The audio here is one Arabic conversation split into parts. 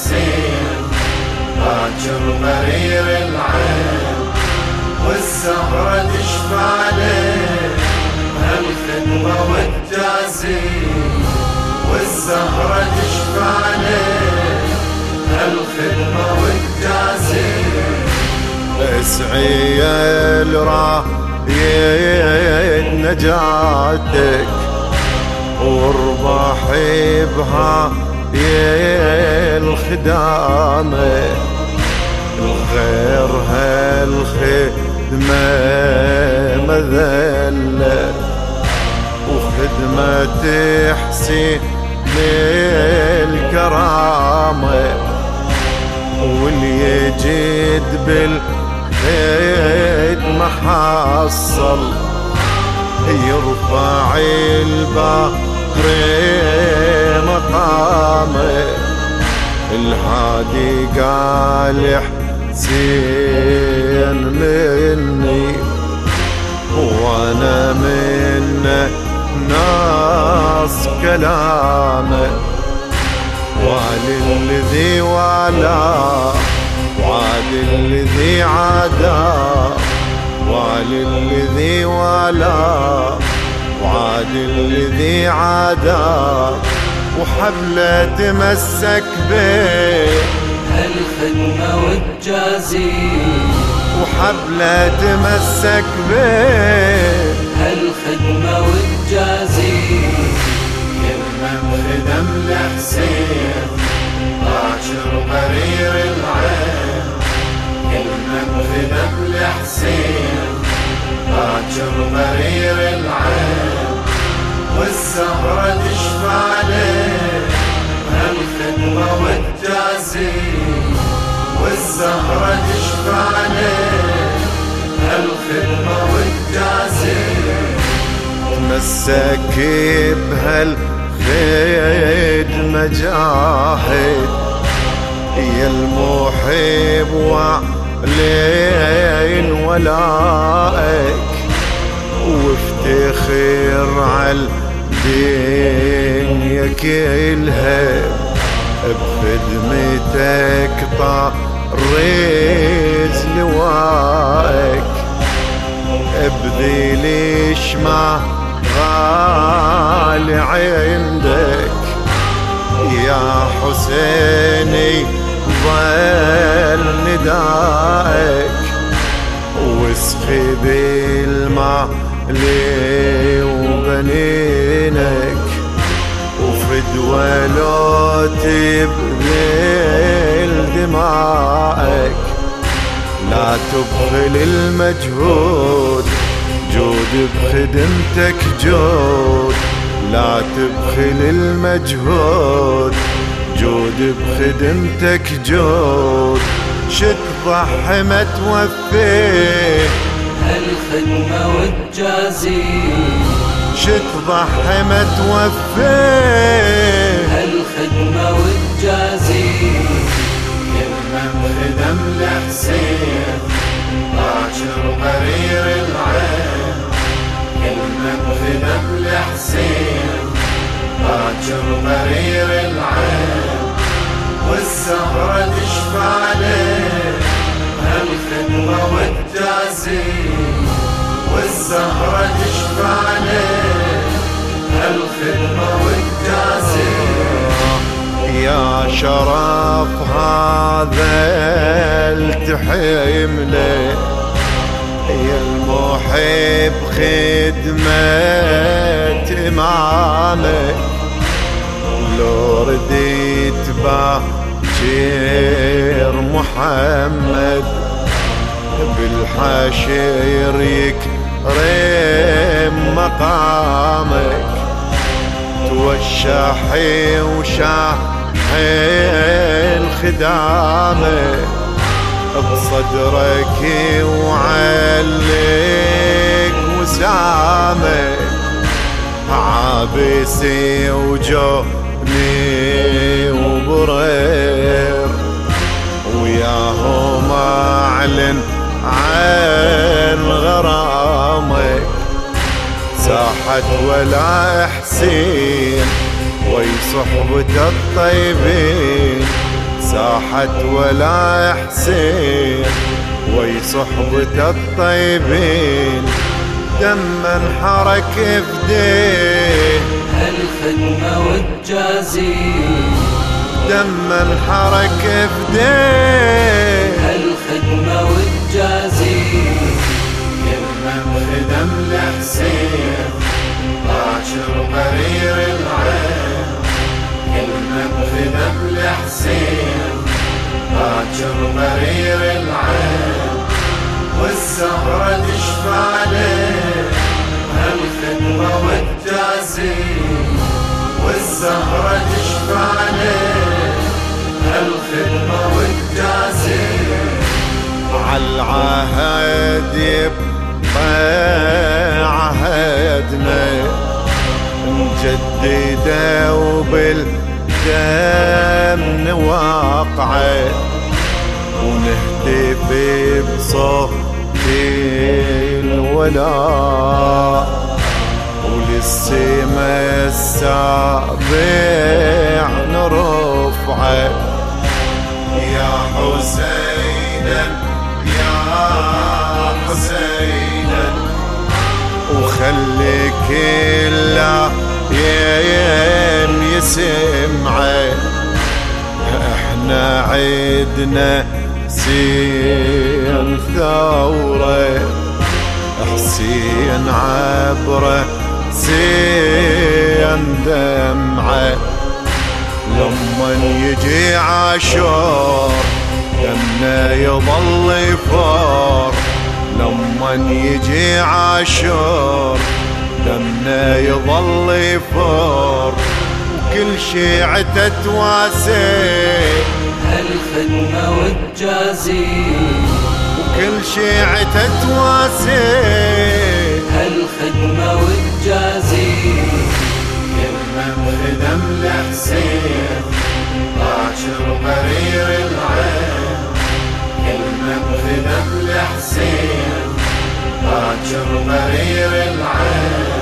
الحسين باكر مرير العين والزهرة تشفى عليه هالخدمة والتعزيم والزهرة تشفى عليه هالخدمة والتعزيم اسعي الرايد نجاتك واربحي بها يا الخدامة الخير هالخدمة مذلة وخدمة تحسين للكرامة. واللي يجد بالخيد محصل يرفع البحر مقامه. الهادي قال حسين مني وأنا من ناس كلامه. وعد الذي وعلا وعد الذي عدا وعد الذي وعلا وعد الذي عدا وحبله تمسك به هالخدمة والجازي. وحبله تمسك به هالخدمة والجازي. كلمة خدم الحسين. باكر مرير العين. كلمة خدم الحسين. باكر مرير العين. والزهرة تشفى عليه. هالخدمة والتعزيم والزهرة تشفى عليه هالخدمة والتعزيم تمسك بهالخيد مجاهد يا المحب وعلين ولائك وافتخر على الدنيا كلها بخدمتك طريز لوائك ابذليش ما غالي عندك؟ يا حسيني ظل ندائك. واسقي بالماء لي وبنينك. ولو تبذل دمائك. لا تبخل المجهود جود بخدمتك جود. لا تبخل المجهود جود بخدمتك جود. شد ضحي ما توفي هالخدمة والجازي. شد ضحي ما توفي هالخدمة والجازي كلمة خدم الحسين باكر مرير العين كلمة خدم الحسين باكر مرير العين والزهرة تشفى عليه. هالخدمة والتعزيم والزهرة تشفى عليه هالخدمة والتعزيم يا شرف هذا التحمله يا المحب خدمة إمامك لو رديت باكر محمد بالحشير يكرم مقامك توشحي وشاحي الخدامة بصدرك وعليك وسامة عابسي وجوني وبرير وياهم أعلن عن غرامك ساحت ولا حسين وي صحبة الطيبين. ساحت ولا حسين وي صحبة الطيبين. دم انحرك فديه هالخدمة والجازين. دم انحرك فديه باكر قرير العين والسهرة تشفى عليه هالخدمة والتعزيم والزهرة تشفى عليه هالخدمة والتعزيم. عالعهد يبقى عهدنا نجدده وبالدم نواقعه ونهتف بصوت الولاء وللسما السابع نرفعه يا حسينا يا حسينا. وخلي كل يم يسمعه. إحنا عدنا سين ثورة حسين عبرة سين دمعة. لما يجي عاشور دمنا يظل يفار لما يجي عاشور دمنا يظل يفار وكل شيعته تواسي هالخدمة والجازين وكل شيعته تواسي هالخدمة والجازين يمن خدم لحسين باكر قرير العين. يمن خدم لحسين باكر قرير العين.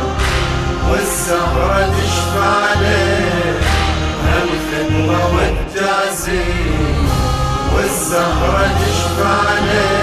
والسهرة تشفى عليه. هالخدمة والتعزيم تشفى عليه